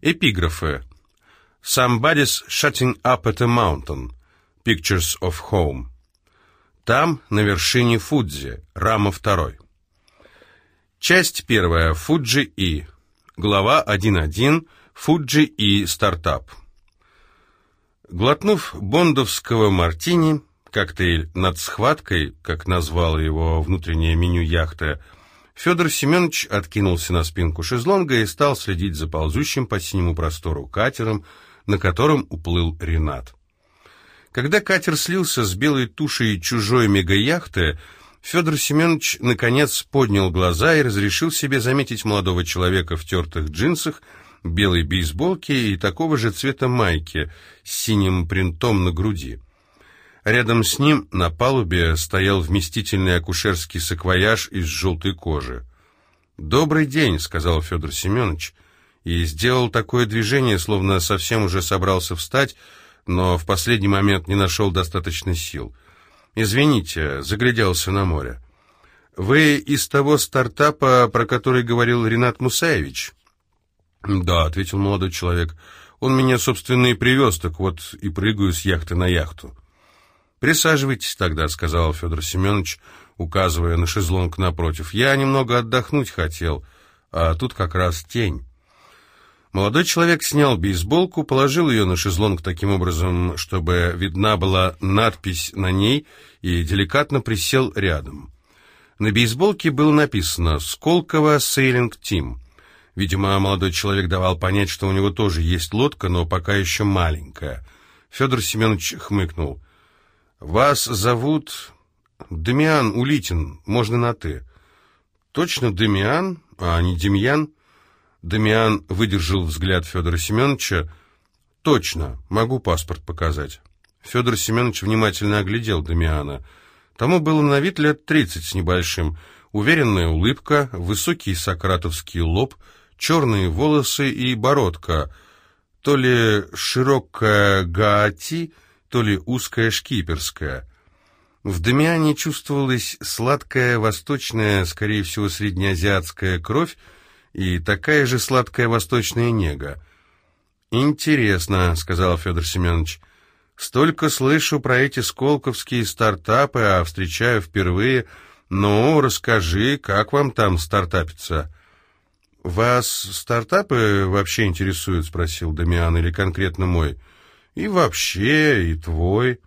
Эпиграфы. Somebody's shutting up at a mountain. Pictures of home. Там, на вершине Фудзи, рама второй. Часть первая. Фуджи И. Глава 1.1. Фуджи И. Стартап. Глотнув бондовского мартини, коктейль над схваткой, как назвал его внутреннее меню яхты, Федор Семенович откинулся на спинку шезлонга и стал следить за ползущим по синему простору катером, на котором уплыл Ренат. Когда катер слился с белой тушей чужой мегаяхты, Федор Семенович наконец поднял глаза и разрешил себе заметить молодого человека в тертых джинсах, белой бейсболке и такого же цвета майки с синим принтом на груди. Рядом с ним на палубе стоял вместительный акушерский саквояж из желтой кожи. «Добрый день», — сказал Федор Семенович, и сделал такое движение, словно совсем уже собрался встать, но в последний момент не нашел достаточно сил. «Извините», — загляделся на море. «Вы из того стартапа, про который говорил Ренат Мусаевич?» «Да», — ответил молодой человек. «Он меня, собственно, и привез, так вот и прыгаю с яхты на яхту». «Присаживайтесь тогда», — сказал Федор Семенович, указывая на шезлонг напротив. «Я немного отдохнуть хотел, а тут как раз тень». Молодой человек снял бейсболку, положил ее на шезлонг таким образом, чтобы видна была надпись на ней, и деликатно присел рядом. На бейсболке было написано «Сколково Сейлинг Тим». Видимо, молодой человек давал понять, что у него тоже есть лодка, но пока еще маленькая. Федор Семенович хмыкнул. «Вас зовут Демиан Улитин, можно на «ты». «Точно Демиан, а не Демьян?» Дамиан выдержал взгляд Федора Семеновича. «Точно, могу паспорт показать». Федор Семенович внимательно оглядел Дамиана. Тому было на вид лет тридцать с небольшим. Уверенная улыбка, высокий сократовский лоб, черные волосы и бородка. То ли широкая гаати, то ли узкая шкиперская. В Дамиане чувствовалась сладкая, восточная, скорее всего, среднеазиатская кровь, и такая же сладкая восточная нега. «Интересно», — сказал Федор Семенович, — «столько слышу про эти сколковские стартапы, а встречаю впервые. Ну, расскажи, как вам там стартапиться?» «Вас стартапы вообще интересуют?» — спросил Дамиан, — «или конкретно мой?» «И вообще, и твой».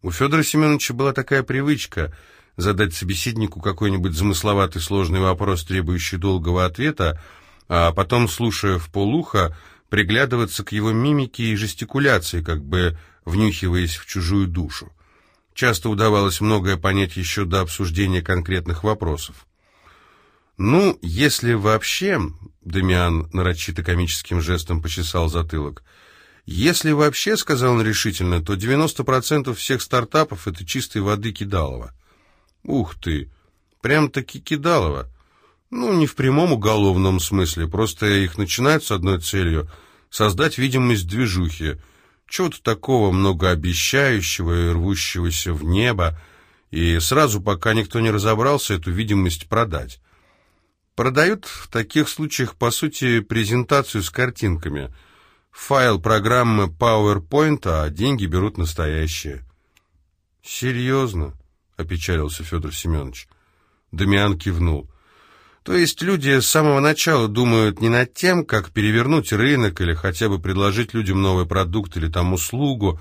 У Федора Семеновича была такая привычка — задать собеседнику какой-нибудь замысловатый сложный вопрос, требующий долгого ответа, а потом, слушая в полухо, приглядываться к его мимике и жестикуляции, как бы внюхиваясь в чужую душу. Часто удавалось многое понять еще до обсуждения конкретных вопросов. «Ну, если вообще...» — Дамиан нарочито комическим жестом почесал затылок. «Если вообще, — сказал он решительно, — то 90% всех стартапов — это чистой воды кидалово. Ух ты! Прям-таки кидалово. Ну, не в прямом уголовном смысле, просто их начинают с одной целью — создать видимость движухи, чего-то такого многообещающего и рвущегося в небо, и сразу, пока никто не разобрался, эту видимость продать. Продают в таких случаях, по сути, презентацию с картинками. Файл программы PowerPoint, а деньги берут настоящие. Серьезно? — опечалился Федор Семенович. Дамиан кивнул. То есть люди с самого начала думают не над тем, как перевернуть рынок или хотя бы предложить людям новый продукт или там услугу,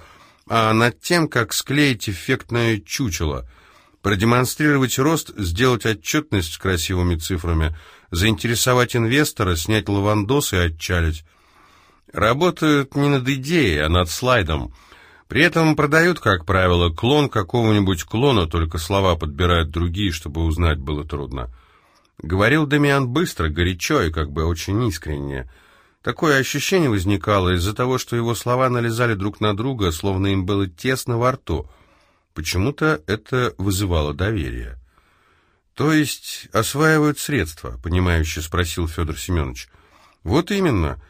а над тем, как склеить эффектное чучело, продемонстрировать рост, сделать отчетность с красивыми цифрами, заинтересовать инвестора, снять лавандос и отчалить. Работают не над идеей, а над слайдом — при этом продают, как правило, клон какого-нибудь клона, только слова подбирают другие, чтобы узнать было трудно. Говорил Дамиан быстро, горячо и как бы очень искренне. Такое ощущение возникало из-за того, что его слова налезали друг на друга, словно им было тесно во рту. Почему-то это вызывало доверие. «То есть осваивают средства?» — понимающе спросил Федор Семенович. «Вот именно».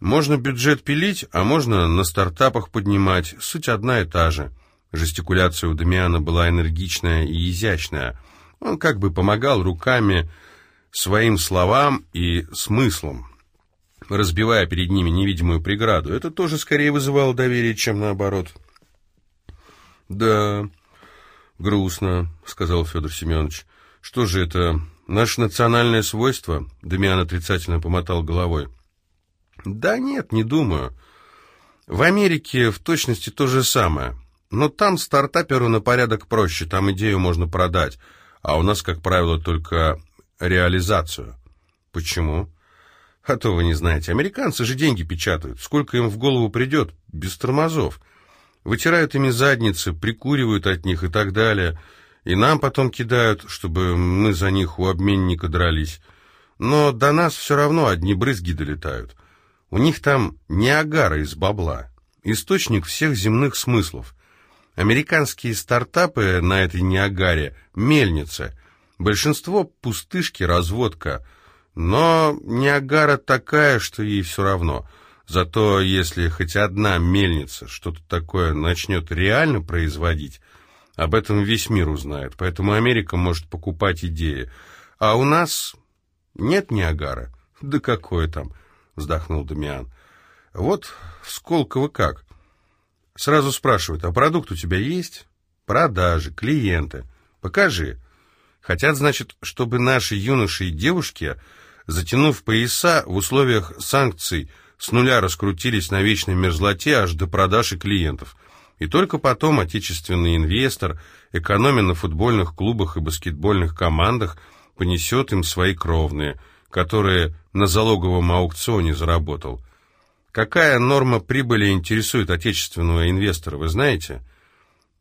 Можно бюджет пилить, а можно на стартапах поднимать. Суть одна и та же. Жестикуляция у Дамиана была энергичная и изящная. Он как бы помогал руками своим словам и смыслом. разбивая перед ними невидимую преграду. Это тоже скорее вызывало доверие, чем наоборот. «Да, грустно», — сказал Федор Семенович. «Что же это, наше национальное свойство?» Дамиан отрицательно помотал головой. «Да нет, не думаю. В Америке в точности то же самое. Но там стартаперу на порядок проще, там идею можно продать, а у нас, как правило, только реализацию». «Почему?» «А то вы не знаете. Американцы же деньги печатают. Сколько им в голову придет, без тормозов. Вытирают ими задницы, прикуривают от них и так далее. И нам потом кидают, чтобы мы за них у обменника дрались. Но до нас все равно одни брызги долетают. У них там Ниагара из бабла. Источник всех земных смыслов. Американские стартапы на этой Ниагаре – мельница. Большинство – пустышки, разводка. Но Ниагара такая, что ей все равно – Зато если хоть одна мельница что-то такое начнет реально производить, об этом весь мир узнает. Поэтому Америка может покупать идеи. А у нас нет Ниагара. Да какое там, вздохнул Дамиан. Вот Сколково как. Сразу спрашивают, а продукт у тебя есть? Продажи, клиенты. Покажи. Хотят, значит, чтобы наши юноши и девушки, затянув пояса в условиях санкций, с нуля раскрутились на вечной мерзлоте аж до продажи клиентов. И только потом отечественный инвестор, экономя на футбольных клубах и баскетбольных командах, понесет им свои кровные, которые на залоговом аукционе заработал. Какая норма прибыли интересует отечественного инвестора, вы знаете?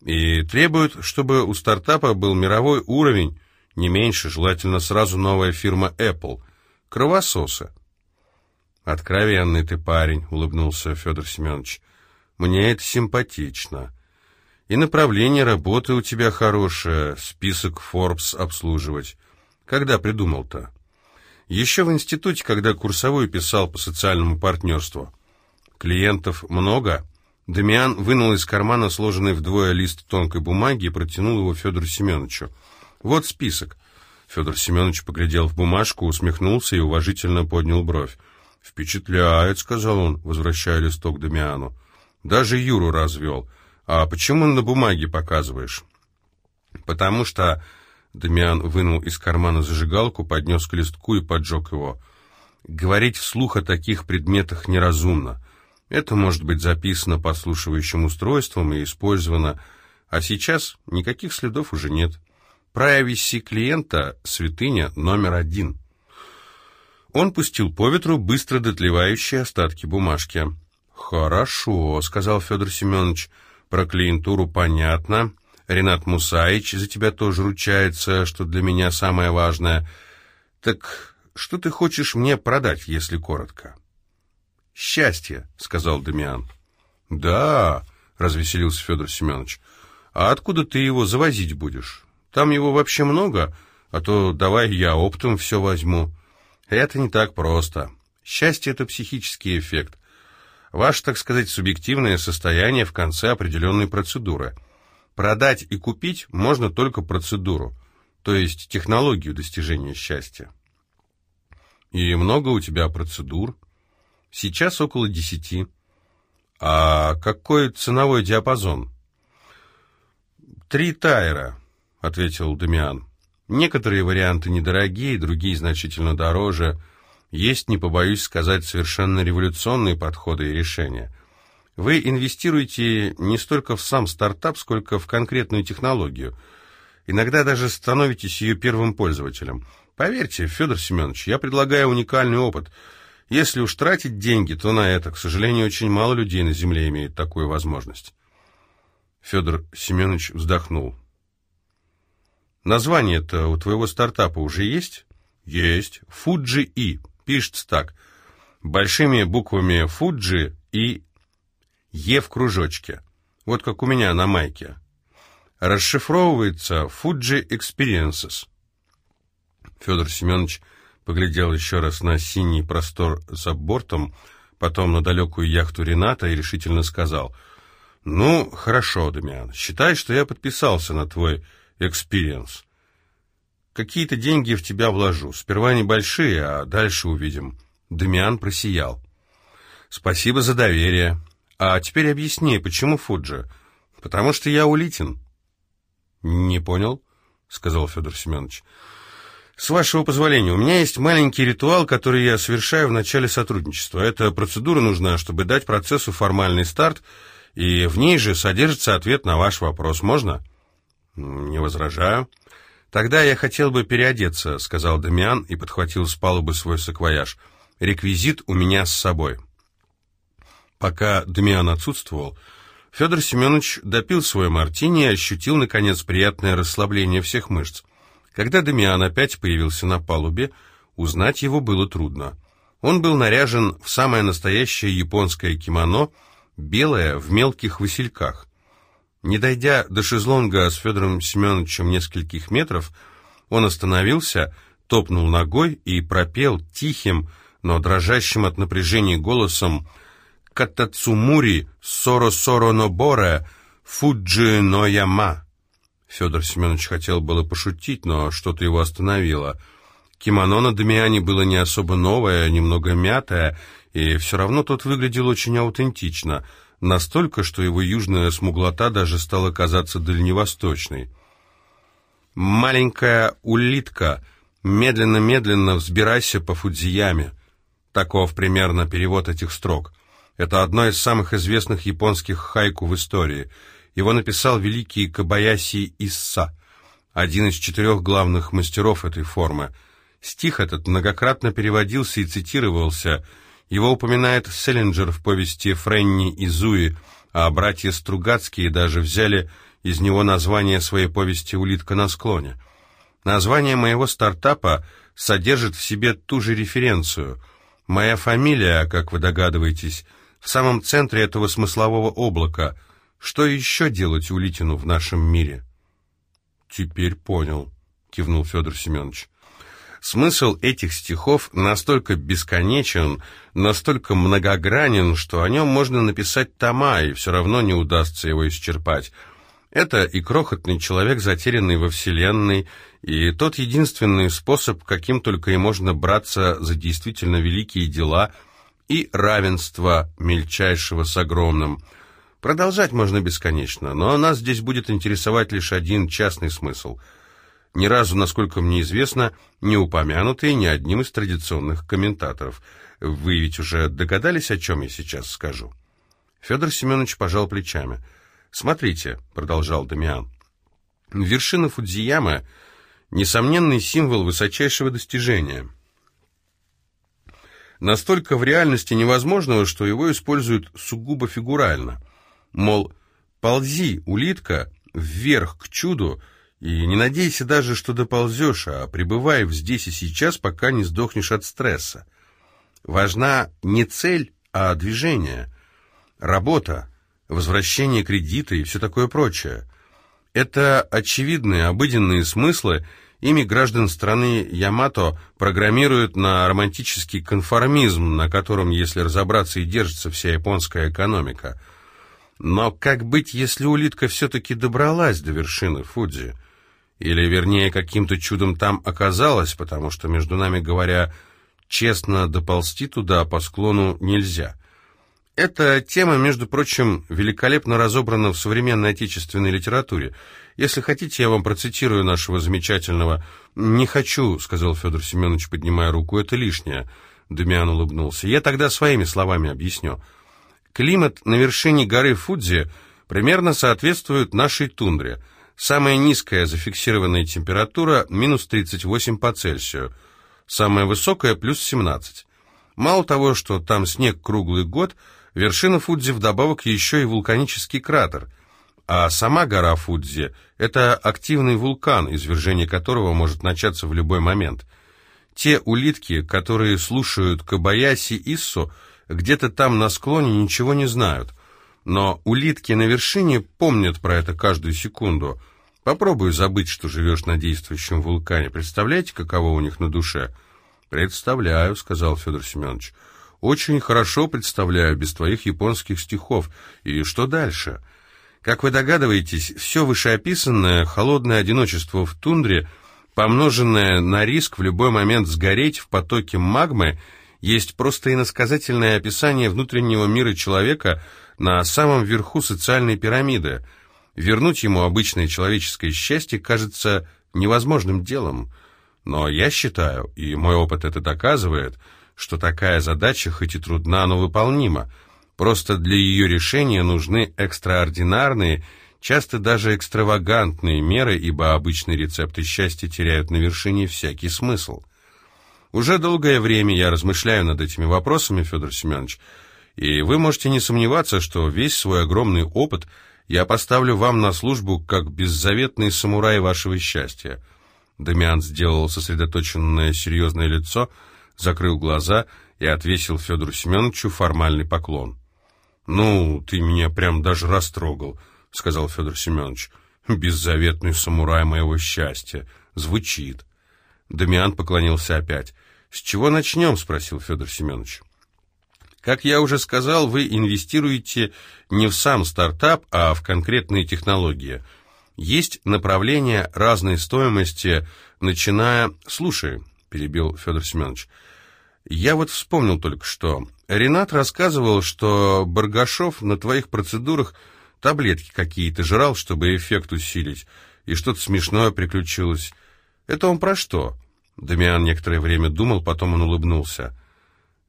И требует, чтобы у стартапа был мировой уровень, не меньше, желательно сразу новая фирма Apple. Кровососы. «Откровенный ты парень», — улыбнулся Федор Семенович. «Мне это симпатично. И направление работы у тебя хорошее, список Forbes обслуживать. Когда придумал-то?» «Еще в институте, когда курсовую писал по социальному партнерству». «Клиентов много?» Дамиан вынул из кармана сложенный вдвое лист тонкой бумаги и протянул его Федору Семеновичу. «Вот список». Федор Семенович поглядел в бумажку, усмехнулся и уважительно поднял бровь. «Впечатляет», — сказал он, возвращая листок Дамиану. «Даже Юру развел. А почему на бумаге показываешь?» «Потому что...» Дамиан вынул из кармана зажигалку, поднес к листку и поджег его. «Говорить вслух о таких предметах неразумно. Это может быть записано подслушивающим устройством и использовано, а сейчас никаких следов уже нет. Privacy клиента — святыня номер один». Он пустил по ветру быстро дотлевающие остатки бумажки. «Хорошо», — сказал Федор Семенович, — «про клиентуру понятно. Ренат Мусаич за тебя тоже ручается, что для меня самое важное. Так что ты хочешь мне продать, если коротко?» «Счастье», — сказал Дамиан. «Да», — развеселился Федор Семенович, — «а откуда ты его завозить будешь? Там его вообще много, а то давай я оптом все возьму». Это не так просто. Счастье — это психический эффект. Ваше, так сказать, субъективное состояние в конце определенной процедуры. Продать и купить можно только процедуру, то есть технологию достижения счастья. И много у тебя процедур? Сейчас около десяти. А какой ценовой диапазон? Три тайра, ответил Дамиан. Некоторые варианты недорогие, другие значительно дороже. Есть, не побоюсь сказать, совершенно революционные подходы и решения. Вы инвестируете не столько в сам стартап, сколько в конкретную технологию. Иногда даже становитесь ее первым пользователем. Поверьте, Федор Семенович, я предлагаю уникальный опыт. Если уж тратить деньги, то на это, к сожалению, очень мало людей на Земле имеют такую возможность. Федор Семенович вздохнул. Название-то у твоего стартапа уже есть? Есть. Fuji И. Пишется так. Большими буквами Fuji и Е в кружочке. Вот как у меня на майке. Расшифровывается Fuji Experiences. Федор Семенович поглядел еще раз на синий простор за бортом, потом на далекую яхту Рената и решительно сказал, «Ну, хорошо, Дамиан, считай, что я подписался на твой experience. Какие-то деньги в тебя вложу. Сперва небольшие, а дальше увидим. Дамиан просиял. Спасибо за доверие. А теперь объясни, почему Фуджи? Потому что я Улитин. Не понял, сказал Федор Семенович. С вашего позволения, у меня есть маленький ритуал, который я совершаю в начале сотрудничества. Эта процедура нужна, чтобы дать процессу формальный старт, и в ней же содержится ответ на ваш вопрос. Можно? Не возражаю. Тогда я хотел бы переодеться, сказал Дамиан и подхватил с палубы свой саквояж. Реквизит у меня с собой. Пока Дамиан отсутствовал, Федор Семенович допил свой мартини и ощутил, наконец, приятное расслабление всех мышц. Когда Дамиан опять появился на палубе, узнать его было трудно. Он был наряжен в самое настоящее японское кимоно, белое в мелких васильках. Не дойдя до шезлонга с Федором Семеновичем нескольких метров, он остановился, топнул ногой и пропел тихим, но дрожащим от напряжения голосом «Катацумури соро-соро ноборе фуджи но яма». Федор Семенович хотел было пошутить, но что-то его остановило. Кимоно на Дамиане было не особо новое, немного мятое, и все равно тот выглядел очень аутентично, настолько, что его южная смуглота даже стала казаться дальневосточной. «Маленькая улитка, медленно-медленно взбирайся по Фудзияме». Таков примерно перевод этих строк. Это одно из самых известных японских хайку в истории — его написал великий Кабаяси Исса, один из четырех главных мастеров этой формы. Стих этот многократно переводился и цитировался. Его упоминает Селлинджер в повести Френни и Зуи, а братья Стругацкие даже взяли из него название своей повести «Улитка на склоне». Название моего стартапа содержит в себе ту же референцию. Моя фамилия, как вы догадываетесь, в самом центре этого смыслового облака — что еще делать Улитину в нашем мире? Теперь понял, кивнул Федор Семенович. Смысл этих стихов настолько бесконечен, настолько многогранен, что о нем можно написать тома, и все равно не удастся его исчерпать. Это и крохотный человек, затерянный во Вселенной, и тот единственный способ, каким только и можно браться за действительно великие дела, и равенство мельчайшего с огромным – Продолжать можно бесконечно, но нас здесь будет интересовать лишь один частный смысл. Ни разу, насколько мне известно, не упомянутый ни одним из традиционных комментаторов. Вы ведь уже догадались, о чем я сейчас скажу? Федор Семенович пожал плечами. «Смотрите», — продолжал Дамиан, — «вершина Фудзиямы — несомненный символ высочайшего достижения» настолько в реальности невозможного, что его используют сугубо фигурально. Мол, ползи, улитка, вверх к чуду, и не надейся даже, что доползешь, а пребывай здесь и сейчас, пока не сдохнешь от стресса. Важна не цель, а движение, работа, возвращение кредита и все такое прочее. Это очевидные, обыденные смыслы, ими граждан страны Ямато программируют на романтический конформизм, на котором, если разобраться, и держится вся японская экономика – но как быть, если улитка все-таки добралась до вершины Фудзи? Или, вернее, каким-то чудом там оказалась, потому что, между нами говоря, честно доползти туда по склону нельзя. Эта тема, между прочим, великолепно разобрана в современной отечественной литературе. Если хотите, я вам процитирую нашего замечательного... «Не хочу», — сказал Федор Семенович, поднимая руку, — «это лишнее». Демиан улыбнулся. «Я тогда своими словами объясню». Климат на вершине горы Фудзи примерно соответствует нашей тундре. Самая низкая зафиксированная температура – минус 38 по Цельсию, самая высокая – плюс 17. Мало того, что там снег круглый год, вершина Фудзи вдобавок еще и вулканический кратер, а сама гора Фудзи – это активный вулкан, извержение которого может начаться в любой момент. Те улитки, которые слушают Кабаяси Иссу – где-то там на склоне ничего не знают. Но улитки на вершине помнят про это каждую секунду. Попробуй забыть, что живешь на действующем вулкане. Представляете, каково у них на душе? «Представляю», — сказал Федор Семенович. «Очень хорошо представляю, без твоих японских стихов. И что дальше?» Как вы догадываетесь, все вышеописанное холодное одиночество в тундре, помноженное на риск в любой момент сгореть в потоке магмы, есть просто иносказательное описание внутреннего мира человека на самом верху социальной пирамиды. Вернуть ему обычное человеческое счастье кажется невозможным делом. Но я считаю, и мой опыт это доказывает, что такая задача хоть и трудна, но выполнима. Просто для ее решения нужны экстраординарные, часто даже экстравагантные меры, ибо обычные рецепты счастья теряют на вершине всякий смысл. Уже долгое время я размышляю над этими вопросами, Федор Семенович, и вы можете не сомневаться, что весь свой огромный опыт я поставлю вам на службу как беззаветный самурай вашего счастья. Дамиан сделал сосредоточенное серьезное лицо, закрыл глаза и отвесил Федору Семеновичу формальный поклон. «Ну, ты меня прям даже растрогал», — сказал Федор Семенович. «Беззаветный самурай моего счастья. Звучит». Дамиан поклонился опять. «С чего начнем?» — спросил Федор Семенович. «Как я уже сказал, вы инвестируете не в сам стартап, а в конкретные технологии. Есть направления разной стоимости, начиная... Слушай, — перебил Федор Семенович, — я вот вспомнил только что. Ренат рассказывал, что Баргашов на твоих процедурах таблетки какие-то жрал, чтобы эффект усилить, и что-то смешное приключилось. Это он про что? Дамиан некоторое время думал, потом он улыбнулся.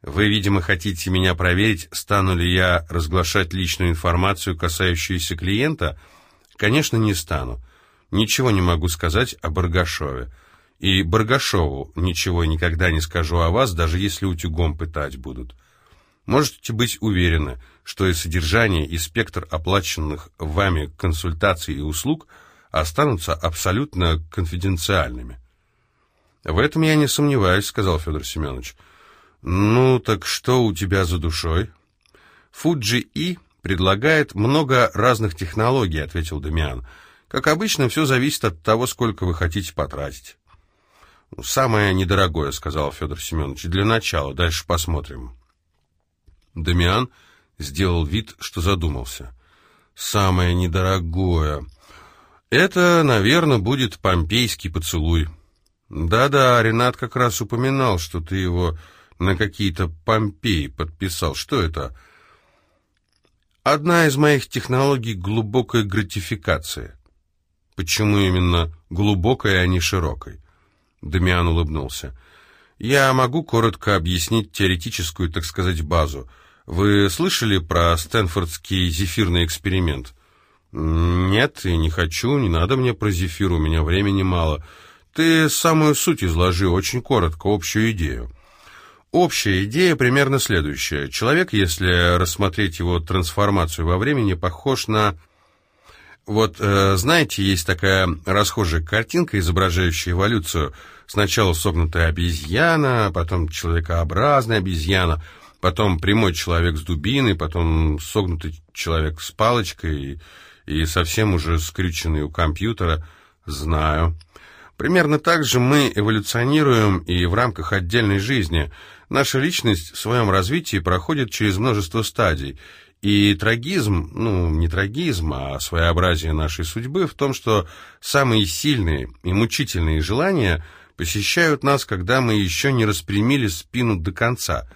«Вы, видимо, хотите меня проверить, стану ли я разглашать личную информацию, касающуюся клиента?» «Конечно, не стану. Ничего не могу сказать о Баргашове. И Баргашову ничего никогда не скажу о вас, даже если утюгом пытать будут. Можете быть уверены, что и содержание, и спектр оплаченных вами консультаций и услуг останутся абсолютно конфиденциальными». «В этом я не сомневаюсь», — сказал Федор Семенович. «Ну, так что у тебя за душой?» «Фуджи И предлагает много разных технологий», — ответил Демиан. «Как обычно, все зависит от того, сколько вы хотите потратить». «Самое недорогое», — сказал Федор Семенович. «Для начала, дальше посмотрим». Дамиан сделал вид, что задумался. «Самое недорогое. Это, наверное, будет помпейский поцелуй». «Да-да, Ренат как раз упоминал, что ты его на какие-то Помпеи подписал. Что это?» «Одна из моих технологий — глубокая гратификация». «Почему именно глубокая, а не широкой?» Дамиан улыбнулся. «Я могу коротко объяснить теоретическую, так сказать, базу. Вы слышали про Стэнфордский зефирный эксперимент?» «Нет, и не хочу, не надо мне про зефир, у меня времени мало». Ты самую суть изложи, очень коротко, общую идею. Общая идея примерно следующая. Человек, если рассмотреть его трансформацию во времени, похож на... Вот, э, знаете, есть такая расхожая картинка, изображающая эволюцию. Сначала согнутая обезьяна, потом человекообразная обезьяна, потом прямой человек с дубиной, потом согнутый человек с палочкой и, и совсем уже скрюченный у компьютера. Знаю. Примерно так же мы эволюционируем и в рамках отдельной жизни. Наша личность в своем развитии проходит через множество стадий. И трагизм, ну, не трагизм, а своеобразие нашей судьбы в том, что самые сильные и мучительные желания посещают нас, когда мы еще не распрямили спину до конца.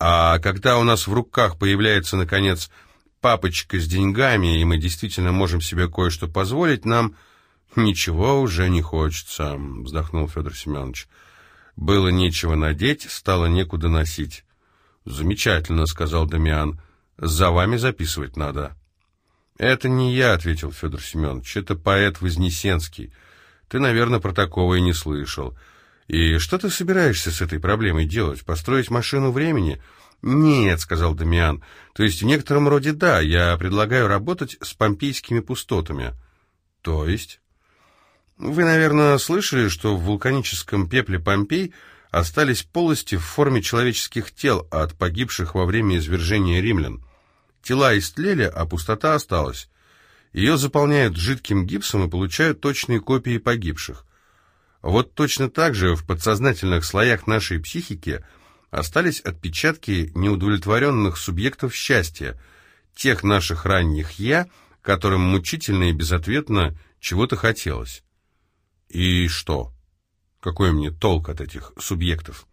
А когда у нас в руках появляется, наконец, папочка с деньгами, и мы действительно можем себе кое-что позволить, нам – «Ничего уже не хочется», — вздохнул Федор Семенович. «Было нечего надеть, стало некуда носить». «Замечательно», — сказал Дамиан. «За вами записывать надо». «Это не я», — ответил Федор Семенович. «Это поэт Вознесенский. Ты, наверное, про такого и не слышал. И что ты собираешься с этой проблемой делать? Построить машину времени?» «Нет», — сказал Дамиан. «То есть в некотором роде да, я предлагаю работать с помпейскими пустотами». «То есть?» Вы, наверное, слышали, что в вулканическом пепле Помпей остались полости в форме человеческих тел от погибших во время извержения римлян. Тела истлели, а пустота осталась. Ее заполняют жидким гипсом и получают точные копии погибших. Вот точно так же в подсознательных слоях нашей психики остались отпечатки неудовлетворенных субъектов счастья, тех наших ранних «я», которым мучительно и безответно чего-то хотелось. И что? Какой мне толк от этих субъектов?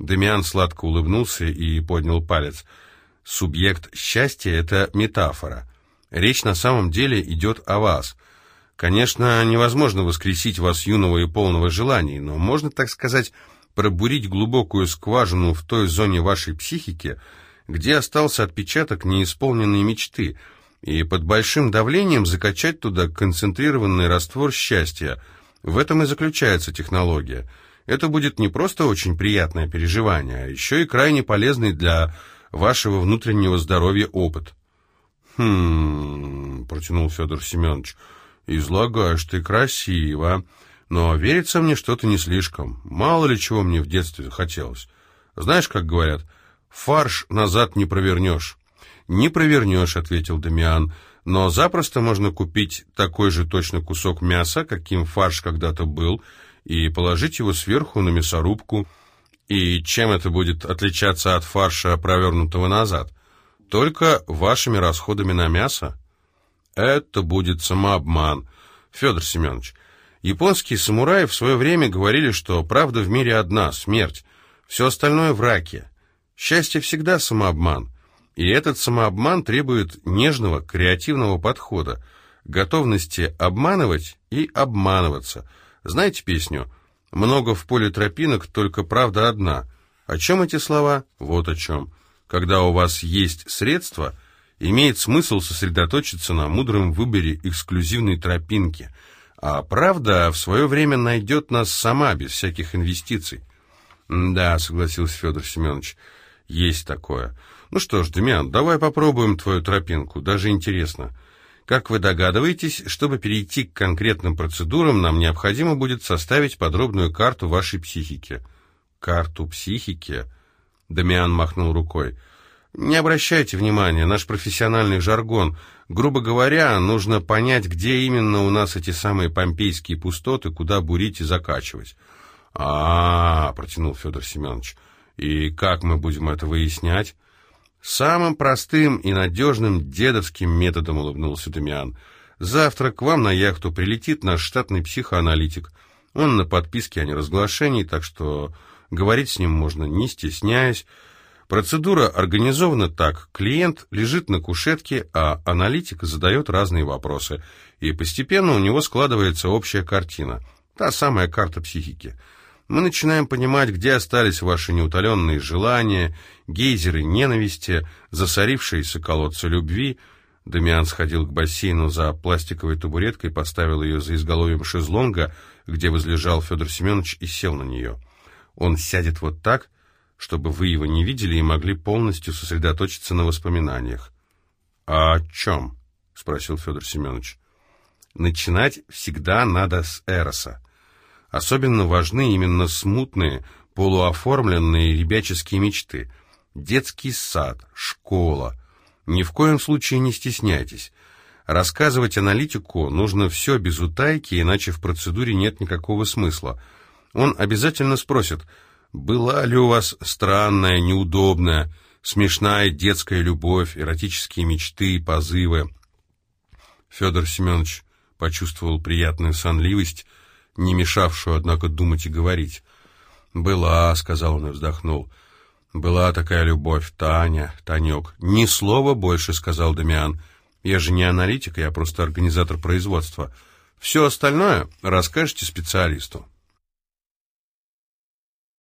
Демиан сладко улыбнулся и поднял палец. Субъект счастья — это метафора. Речь на самом деле идет о вас. Конечно, невозможно воскресить вас юного и полного желаний, но можно, так сказать, пробурить глубокую скважину в той зоне вашей психики, где остался отпечаток неисполненной мечты, и под большим давлением закачать туда концентрированный раствор счастья. В этом и заключается технология. Это будет не просто очень приятное переживание, а еще и крайне полезный для вашего внутреннего здоровья опыт. «Хм...» — протянул Федор Семенович. «Излагаешь ты красиво, но верится мне что-то не слишком. Мало ли чего мне в детстве хотелось. Знаешь, как говорят, фарш назад не провернешь». «Не провернешь», — ответил Дамиан, — «но запросто можно купить такой же точно кусок мяса, каким фарш когда-то был, и положить его сверху на мясорубку». И чем это будет отличаться от фарша, провернутого назад? Только вашими расходами на мясо? Это будет самообман. Федор Семенович, японские самураи в свое время говорили, что правда в мире одна — смерть. Все остальное в раке. Счастье всегда самообман. И этот самообман требует нежного, креативного подхода, готовности обманывать и обманываться. Знаете песню «Много в поле тропинок, только правда одна». О чем эти слова? Вот о чем. Когда у вас есть средства, имеет смысл сосредоточиться на мудром выборе эксклюзивной тропинки, а правда в свое время найдет нас сама, без всяких инвестиций. «Да», — согласился Федор Семенович, — «есть такое». «Ну что ж, Демьян, давай попробуем твою тропинку, даже интересно». Как вы догадываетесь, чтобы перейти к конкретным процедурам, нам необходимо будет составить подробную карту вашей психики. Карту психики? Дамиан махнул рукой. Не обращайте внимания, наш профессиональный жаргон. Грубо говоря, нужно понять, где именно у нас эти самые помпейские пустоты, куда бурить и закачивать. А, -а, -а протянул Федор Семенович. И как мы будем это выяснять? Самым простым и надежным дедовским методом улыбнулся Дамиан. Завтра к вам на яхту прилетит наш штатный психоаналитик. Он на подписке о неразглашении, так что говорить с ним можно не стесняясь. Процедура организована так. Клиент лежит на кушетке, а аналитик задает разные вопросы. И постепенно у него складывается общая картина. Та самая карта психики – мы начинаем понимать, где остались ваши неутоленные желания, гейзеры ненависти, засорившиеся колодцы любви. Дамиан сходил к бассейну за пластиковой табуреткой, поставил ее за изголовьем шезлонга, где возлежал Федор Семенович, и сел на нее. Он сядет вот так, чтобы вы его не видели и могли полностью сосредоточиться на воспоминаниях. «А о чем?» — спросил Федор Семенович. «Начинать всегда надо с Эроса. Особенно важны именно смутные, полуоформленные ребяческие мечты. Детский сад, школа. Ни в коем случае не стесняйтесь. Рассказывать аналитику нужно все без утайки, иначе в процедуре нет никакого смысла. Он обязательно спросит, была ли у вас странная, неудобная, смешная детская любовь, эротические мечты, позывы. Федор Семенович почувствовал приятную сонливость, не мешавшую, однако, думать и говорить. «Была», — сказал он и вздохнул. «Была такая любовь, Таня, Танек». «Ни слова больше», — сказал Дамиан. «Я же не аналитик, я просто организатор производства. Все остальное расскажете специалисту».